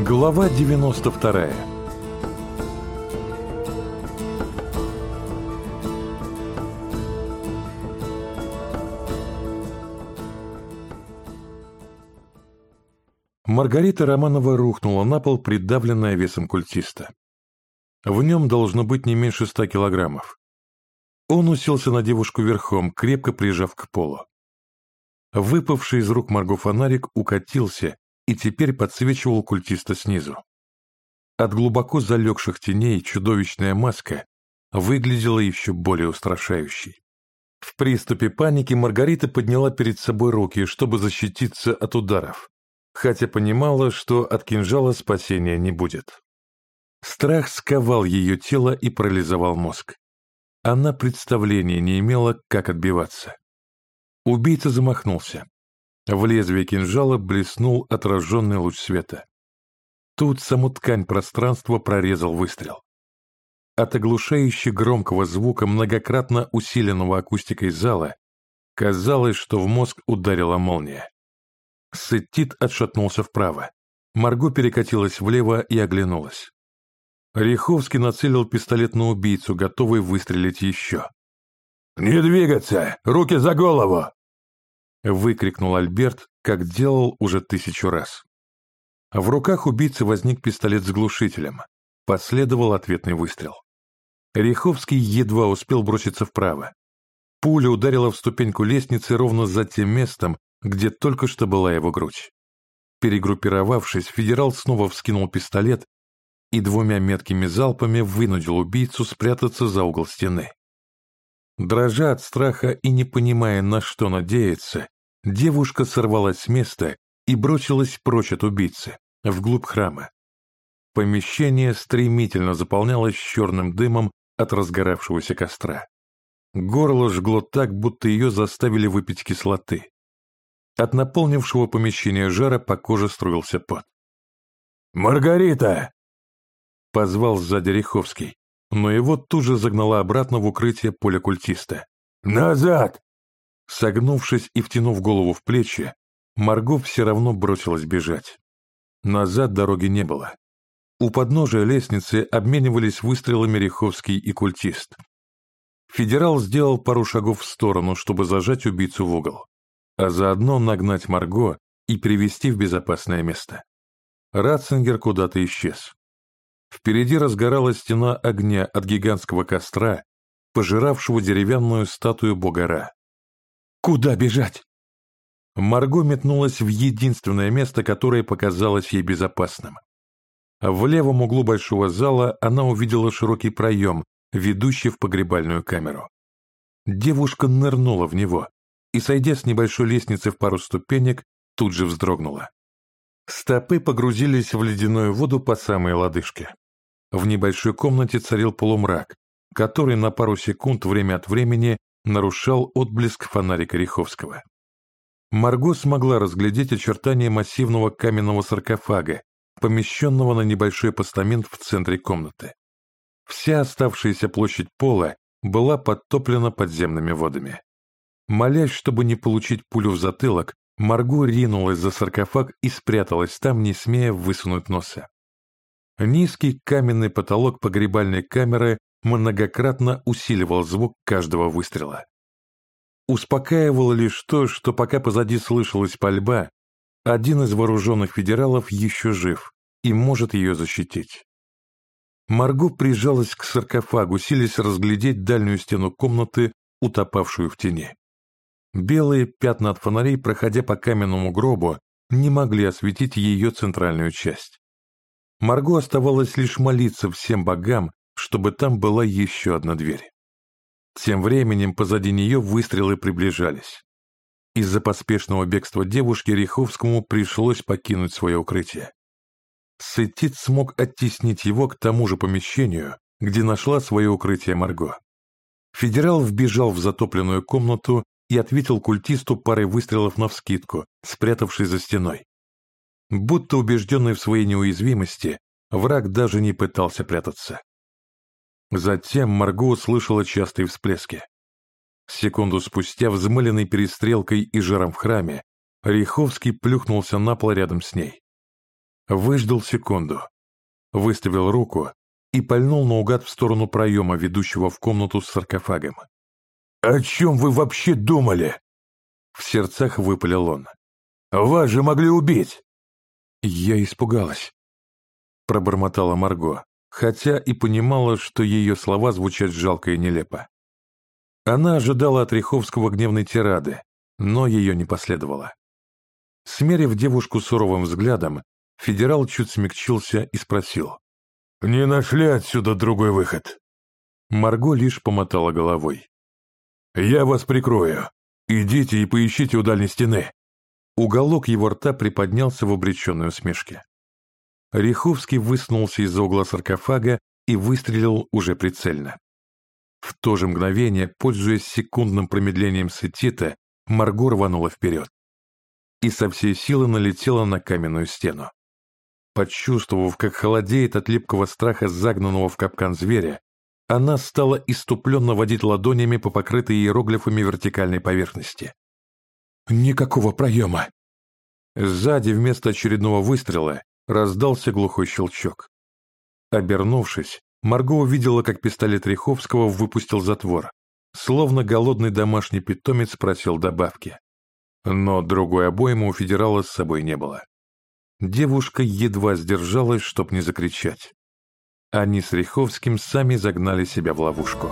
Глава 92 Маргарита Романова рухнула на пол, придавленная весом культиста. В нем должно быть не меньше ста килограммов. Он уселся на девушку верхом, крепко прижав к полу. Выпавший из рук Марго фонарик укатился и теперь подсвечивал культиста снизу. От глубоко залегших теней чудовищная маска выглядела еще более устрашающей. В приступе паники Маргарита подняла перед собой руки, чтобы защититься от ударов, хотя понимала, что от кинжала спасения не будет. Страх сковал ее тело и парализовал мозг. Она представления не имела, как отбиваться. Убийца замахнулся. В лезвие кинжала блеснул отраженный луч света. Тут саму ткань пространства прорезал выстрел. От оглушающе громкого звука, многократно усиленного акустикой зала, казалось, что в мозг ударила молния. Сеттит отшатнулся вправо. Марго перекатилась влево и оглянулась. Риховский нацелил пистолет на убийцу, готовый выстрелить еще. «Не двигаться! Руки за голову!» — выкрикнул Альберт, как делал уже тысячу раз. В руках убийцы возник пистолет с глушителем. Последовал ответный выстрел. Риховский едва успел броситься вправо. Пуля ударила в ступеньку лестницы ровно за тем местом, где только что была его грудь. Перегруппировавшись, федерал снова вскинул пистолет и двумя меткими залпами вынудил убийцу спрятаться за угол стены. Дрожа от страха и не понимая, на что надеяться, девушка сорвалась с места и бросилась прочь от убийцы, вглубь храма. Помещение стремительно заполнялось черным дымом от разгоравшегося костра. Горло жгло так, будто ее заставили выпить кислоты. От наполнившего помещение жара по коже струился пот. «Маргарита!» — позвал сзади Риховский но его тут же загнала обратно в укрытие поля культиста. «Назад!» Согнувшись и втянув голову в плечи, Марго все равно бросилась бежать. Назад дороги не было. У подножия лестницы обменивались выстрелами Риховский и культист. Федерал сделал пару шагов в сторону, чтобы зажать убийцу в угол, а заодно нагнать Марго и привести в безопасное место. Ратцингер куда-то исчез. Впереди разгоралась стена огня от гигантского костра, пожиравшего деревянную статую бога Ра. «Куда бежать?» Марго метнулась в единственное место, которое показалось ей безопасным. В левом углу большого зала она увидела широкий проем, ведущий в погребальную камеру. Девушка нырнула в него и, сойдя с небольшой лестницы в пару ступенек, тут же вздрогнула. Стопы погрузились в ледяную воду по самые лодыжки. В небольшой комнате царил полумрак, который на пару секунд время от времени нарушал отблеск фонарика Риховского. Марго смогла разглядеть очертания массивного каменного саркофага, помещенного на небольшой постамент в центре комнаты. Вся оставшаяся площадь пола была подтоплена подземными водами. Молясь, чтобы не получить пулю в затылок, Марго ринулась за саркофаг и спряталась там, не смея высунуть носа. Низкий каменный потолок погребальной камеры многократно усиливал звук каждого выстрела. Успокаивало лишь то, что пока позади слышалась пальба, один из вооруженных федералов еще жив и может ее защитить. Марго прижалась к саркофагу, силясь разглядеть дальнюю стену комнаты, утопавшую в тени. Белые пятна от фонарей, проходя по каменному гробу, не могли осветить ее центральную часть. Марго оставалось лишь молиться всем богам, чтобы там была еще одна дверь. Тем временем позади нее выстрелы приближались. Из-за поспешного бегства девушки Риховскому пришлось покинуть свое укрытие. Сетит смог оттеснить его к тому же помещению, где нашла свое укрытие Марго. Федерал вбежал в затопленную комнату и ответил культисту парой выстрелов навскидку, спрятавшись за стеной. Будто убежденный в своей неуязвимости, враг даже не пытался прятаться. Затем Марго услышала частые всплески. Секунду спустя, взмыленный перестрелкой и жаром в храме, Риховский плюхнулся на пол рядом с ней. Выждал секунду, выставил руку и пальнул наугад в сторону проема, ведущего в комнату с саркофагом. «О чем вы вообще думали?» В сердцах выпалил он. «Вас же могли убить!» «Я испугалась», — пробормотала Марго, хотя и понимала, что ее слова звучат жалко и нелепо. Она ожидала от Риховского гневной тирады, но ее не последовало. Смерив девушку суровым взглядом, федерал чуть смягчился и спросил. «Не нашли отсюда другой выход?» Марго лишь помотала головой. «Я вас прикрою. Идите и поищите у дальней стены». Уголок его рта приподнялся в обреченной усмешке. Риховский высунулся из-за угла саркофага и выстрелил уже прицельно. В то же мгновение, пользуясь секундным промедлением сетита, Марго рванула вперед и со всей силы налетела на каменную стену. Почувствовав, как холодеет от липкого страха загнанного в капкан зверя, она стала иступленно водить ладонями по покрытой иероглифами вертикальной поверхности. «Никакого проема!» Сзади вместо очередного выстрела раздался глухой щелчок. Обернувшись, Марго увидела, как пистолет Риховского выпустил затвор, словно голодный домашний питомец просил добавки. Но другой обоймы у федерала с собой не было. Девушка едва сдержалась, чтоб не закричать. Они с Риховским сами загнали себя в ловушку.